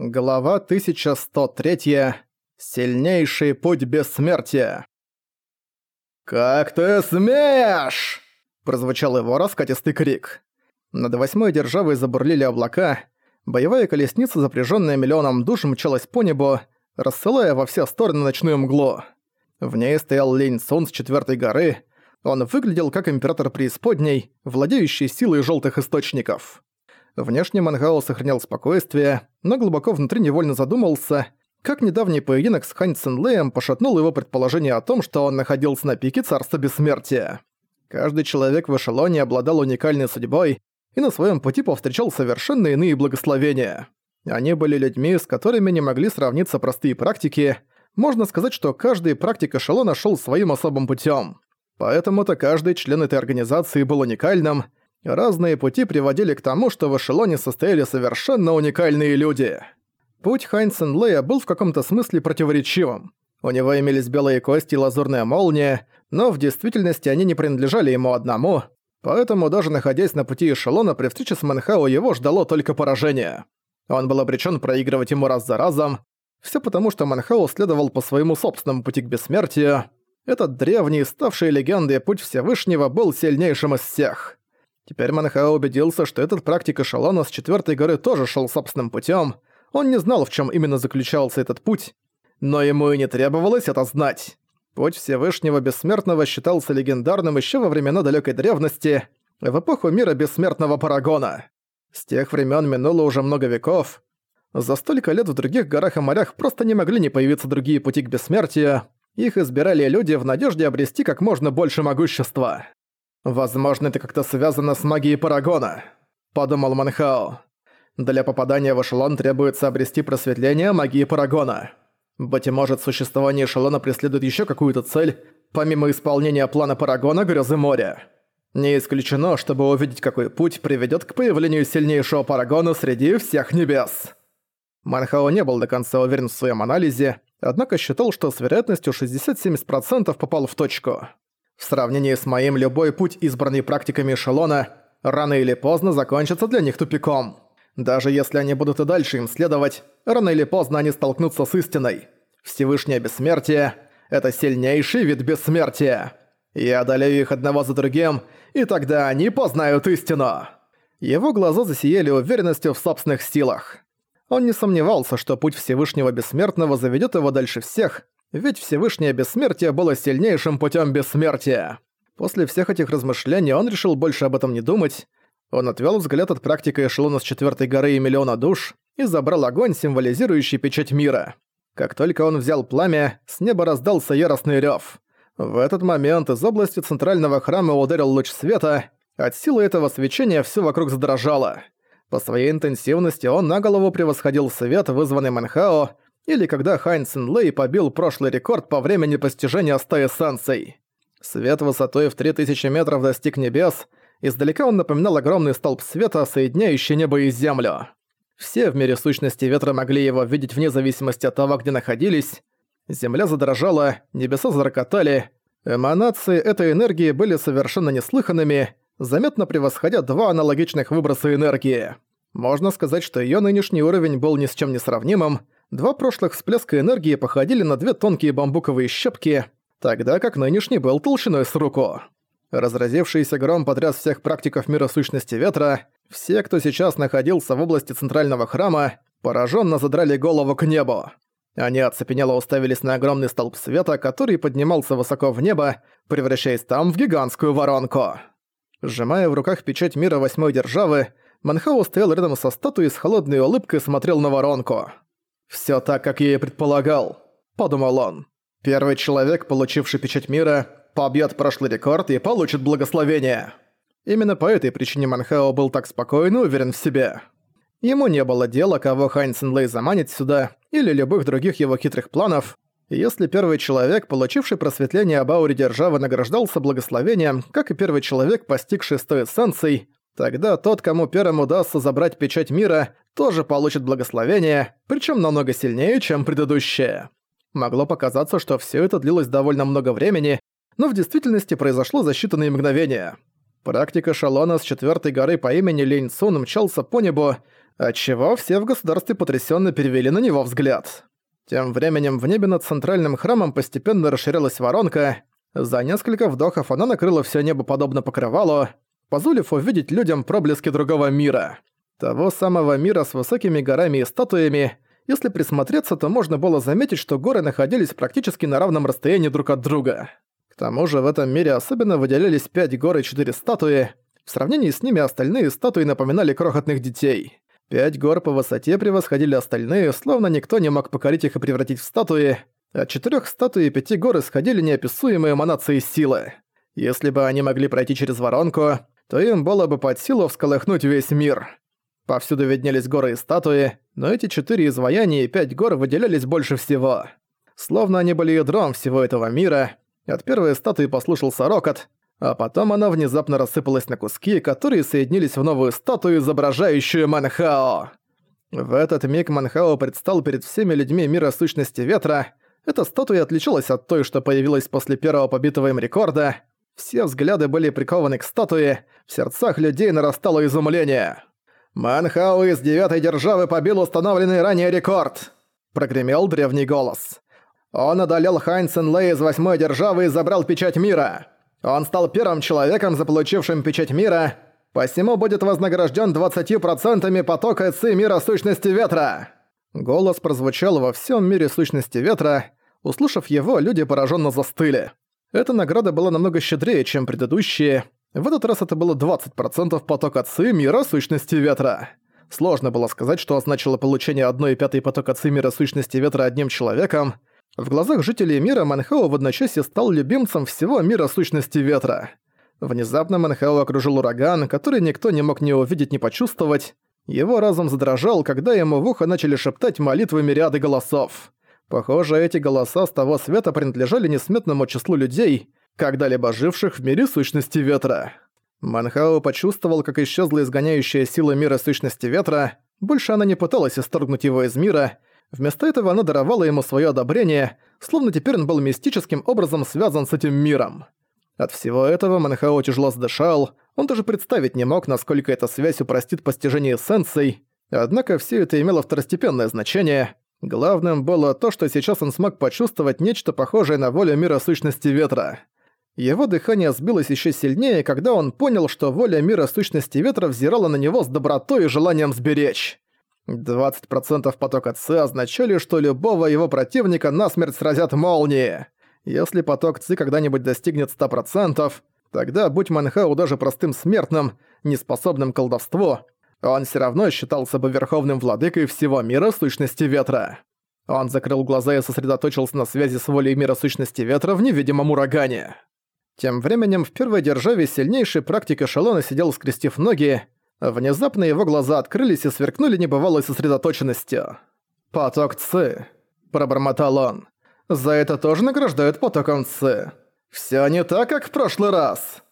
Глава 1103. Сильнейший путь бессмертия. «Как ты смеешь!» – прозвучал его раскатистый крик. Над восьмой державой забурлили облака, боевая колесница, запряженная миллионом душ, мчалась по небу, рассылая во все стороны ночную мглу. В ней стоял Лень Сун с четвертой горы, он выглядел как император преисподней, владеющий силой желтых источников. Внешне Манхао сохранял спокойствие, но глубоко внутри невольно задумался, как недавний поединок с Хань Цинлеем пошатнул его предположение о том, что он находился на пике Царства Бессмертия. Каждый человек в эшелоне обладал уникальной судьбой и на своем пути повстречал совершенно иные благословения. Они были людьми, с которыми не могли сравниться простые практики. Можно сказать, что каждый практик эшелона шел своим особым путем. Поэтому-то каждый член этой организации был уникальным. Разные пути приводили к тому, что в эшелоне состояли совершенно уникальные люди. Путь Хайнсен Лея был в каком-то смысле противоречивым. У него имелись белые кости и лазурная молния, но в действительности они не принадлежали ему одному, поэтому даже находясь на пути эшелона при встрече с Манхао его ждало только поражение. Он был обречен проигрывать ему раз за разом, все потому, что Манхао следовал по своему собственному пути к бессмертию, этот древний, ставший легендой путь Всевышнего был сильнейшим из всех. Теперь Манхао убедился, что этот практик эшелона с четвертой горы тоже шел собственным путем. Он не знал, в чем именно заключался этот путь, но ему и не требовалось это знать. Путь Всевышнего Бессмертного считался легендарным еще во времена далекой древности, в эпоху мира Бессмертного Парагона. С тех времен минуло уже много веков. За столько лет в других горах и морях просто не могли не появиться другие пути к бессмертию, их избирали люди в надежде обрести как можно больше могущества. «Возможно, это как-то связано с магией Парагона», — подумал Манхао. «Для попадания в эшелон требуется обрести просветление магии Парагона. Быть может, существование эшелона преследует еще какую-то цель, помимо исполнения плана Парагона Грёзы моря. Не исключено, чтобы увидеть, какой путь приведет к появлению сильнейшего Парагона среди всех небес». Манхао не был до конца уверен в своем анализе, однако считал, что с вероятностью 60-70% попал в точку. В сравнении с моим любой путь, избранный практиками эшелона, рано или поздно закончится для них тупиком. Даже если они будут и дальше им следовать, рано или поздно они столкнутся с истиной. Всевышнее бессмертие — это сильнейший вид бессмертия. Я одолею их одного за другим, и тогда они познают истину. Его глаза засияли уверенностью в собственных силах. Он не сомневался, что путь Всевышнего Бессмертного заведет его дальше всех, ведь Всевышнее Бессмертие было сильнейшим путем бессмертия. После всех этих размышлений он решил больше об этом не думать. Он отвел взгляд от практики эшелона с четвертой горы и миллиона душ и забрал огонь, символизирующий печать мира. Как только он взял пламя, с неба раздался яростный рев. В этот момент из области центрального храма ударил луч света, от силы этого свечения все вокруг задрожало. По своей интенсивности он на голову превосходил свет, вызванный Манхао, или когда Хань Цинлэй побил прошлый рекорд по времени постижения ста эссенций. Свет высотой в 3000 метров достиг небес, издалека он напоминал огромный столб света, соединяющий небо и землю. Все в мире сущности ветра могли его видеть вне зависимости от того, где находились. Земля задрожала, небеса зарокотали. Эманации этой энергии были совершенно неслыханными, заметно превосходя два аналогичных выброса энергии. Можно сказать, что её нынешний уровень был ни с чем не сравнимым. Два прошлых всплеска энергии походили на две тонкие бамбуковые щепки, тогда как нынешний был толщиной с руку. Разразившийся гром потряс всех практиков мира сущности ветра. Все, кто сейчас находился в области центрального храма, пораженно задрали голову к небу. Они оцепенело уставились на огромный столб света, который поднимался высоко в небо, превращаясь там в гигантскую воронку. Сжимая в руках печать мира восьмой державы, Манхау стоял рядом со статуей с холодной улыбкой и смотрел на воронку. «Всё так, как я и предполагал», — подумал он. «Первый человек, получивший печать мира, побьёт прошлый рекорд и получит благословение». Именно по этой причине Манхао был так спокоен и уверен в себе. Ему не было дела, кого Хайн Синлей заманит сюда, или любых других его хитрых планов, если первый человек, получивший просветление об ауре державы, награждался благословением, как и первый человек, постигший сто эссенций, тогда тот, кому первым удастся забрать печать мира, тоже получит благословение, причем намного сильнее, чем предыдущее. Могло показаться, что все это длилось довольно много времени, но в действительности произошло за считанные мгновения. Практика Шалона с четвертой горы по имени Лень Цун мчался по небу, отчего все в государстве потрясенно перевели на него взгляд. Тем временем в небе над центральным храмом постепенно расширялась воронка. За несколько вдохов она накрыла все небо подобно покрывалу, позволив увидеть людям проблески другого мира. Того самого мира с высокими горами и статуями. Если присмотреться, то можно было заметить, что горы находились практически на равном расстоянии друг от друга. К тому же в этом мире особенно выделялись пять гор и четыре статуи. В сравнении с ними остальные статуи напоминали крохотных детей. Пять гор по высоте превосходили остальные, словно никто не мог покорить их и превратить в статуи. От четырех статуй и пяти гор исходили неописуемые эманации силы. Если бы они могли пройти через воронку, то им было бы под силу всколыхнуть весь мир. Повсюду виднелись горы и статуи, но эти четыре изваяния и пять гор выделялись больше всего. Словно они были ядром всего этого мира. От первой статуи послушался рокот, а потом она внезапно рассыпалась на куски, которые соединились в новую статую, изображающую Манхао. В этот миг Манхао предстал перед всеми людьми мира сущности ветра. Эта статуя отличалась от той, что появилась после первого побитого им рекорда. Все взгляды были прикованы к статуе, в сердцах людей нарастало изумление. «Манхао из девятой державы побил установленный ранее рекорд!» – прогремел древний голос. «Он одолел Хайнсен Лэй из восьмой державы и забрал печать мира!» Он стал первым человеком, заполучившим печать мира, посему будет вознагражден 20% потока Ци мира сущности ветра». Голос прозвучал во всем мире сущности ветра. Услышав его, люди пораженно застыли. Эта награда была намного щедрее, чем предыдущие. В этот раз это было 20% потока Ци мира сущности ветра. Сложно было сказать, что означало получение 1 пятой потока Ци мира сущности ветра одним человеком, в глазах жителей мира Манхао в одночасье стал любимцем всего мира сущности ветра. Внезапно Манхао окружил ураган, который никто не мог ни увидеть, ни почувствовать. Его разум задрожал, когда ему в ухо начали шептать молитвы мириады голосов. Похоже, эти голоса с того света принадлежали несметному числу людей, когда-либо живших в мире сущности ветра. Манхао почувствовал, как исчезла изгоняющая сила мира сущности ветра, больше она не пыталась исторгнуть его из мира, Вместо этого она даровала ему свое одобрение, словно теперь он был мистическим образом связан с этим миром. От всего этого Манхао тяжело задышал, он даже представить не мог, насколько эта связь упростит постижение эссенций, однако все это имело второстепенное значение. Главным было то, что сейчас он смог почувствовать нечто похожее на волю мира сущности ветра. Его дыхание сбилось еще сильнее, когда он понял, что воля мира сущности ветра взирала на него с добротой и желанием сберечь. 20% потока Ци означали, что любого его противника насмерть сразят молнии. Если поток Ци когда-нибудь достигнет 100%, тогда, будь Манхау даже простым смертным, неспособным к колдовству, он все равно считался бы верховным владыкой всего мира сущности ветра. Он закрыл глаза и сосредоточился на связи с волей мира сущности ветра в невидимом урагане. Тем временем в первой державе сильнейший практик эшелона сидел скрестив ноги, Внезапно его глаза открылись и сверкнули небывалой сосредоточенностью. «Поток Ци», – пробормотал он. «За это тоже награждают потоком Ци. Всё не так, как в прошлый раз».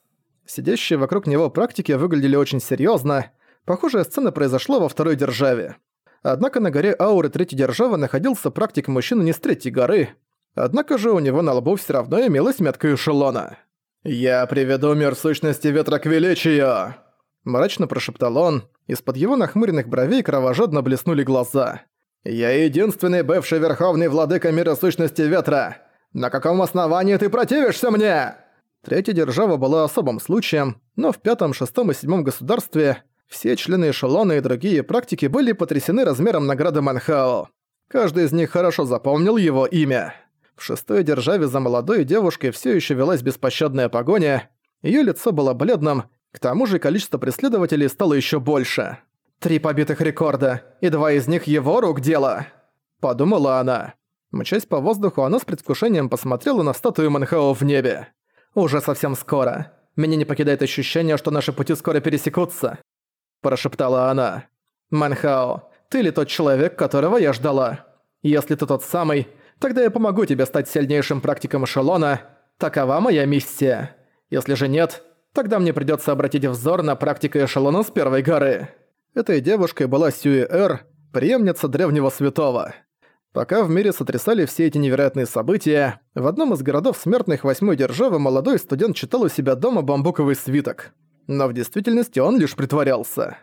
Сидящие вокруг него практики выглядели очень серьёзно. Похожая сцена произошла во второй державе. Однако на горе Ауры третьей державы находился практик-мужчина не с третьей горы. Однако же у него на лбу всё равно имелась метка эшелона. «Я приведу мир сущности ветра к величию!» Мрачно прошептал он, из-под его нахмуренных бровей кровожадно блеснули глаза. «Я единственный бывший верховный владыка мира сущности ветра! На каком основании ты противишься мне?» Третья держава была особым случаем, но в пятом, шестом и седьмом государстве все члены эшелона и другие практики были потрясены размером награды Манхао. Каждый из них хорошо запомнил его имя. В шестой державе за молодой девушкой все еще велась беспощадная погоня, ее лицо было бледным, к тому же количество преследователей стало еще больше. «Три побитых рекорда, и два из них его рук дело!» Подумала она. Мчась по воздуху, она с предвкушением посмотрела на статую Манхао в небе. «Уже совсем скоро. Меня не покидает ощущение, что наши пути скоро пересекутся», – прошептала она. «Манхао, ты ли тот человек, которого я ждала? Если ты тот самый, тогда я помогу тебе стать сильнейшим практиком эшелона. Такова моя миссия. Если же нет, Тогда мне придётся обратить взор на практику эшелона с первой горы. Этой девушкой была Сюи Эр, преемница древнего святого. Пока в мире сотрясали все эти невероятные события, в одном из городов смертных восьмой державы молодой студент читал у себя дома бамбуковый свиток. Но в действительности он лишь притворялся.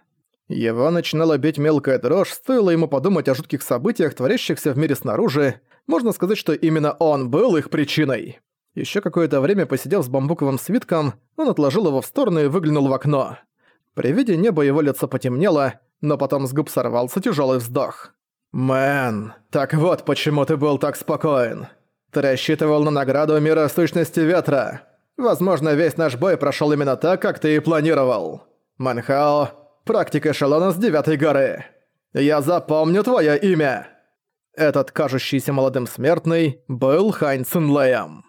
Его начинала бить мелкая дрожь, стоило ему подумать о жутких событиях, творящихся в мире снаружи. Можно сказать, что именно он был их причиной. Еще какое-то время посидев с бамбуковым свитком, он отложил его в сторону и выглянул в окно. При виде неба его лицо потемнело, но потом с губ сорвался тяжелый вздох. «Мэн, так вот почему ты был так спокоен. Ты рассчитывал на награду мира сущности ветра. Возможно, весь наш бой прошел именно так, как ты и планировал. Манхао, практик эшелона с девятой горы. Я запомню твое имя!» Этот кажущийся молодым смертный был Хань Цинлэем.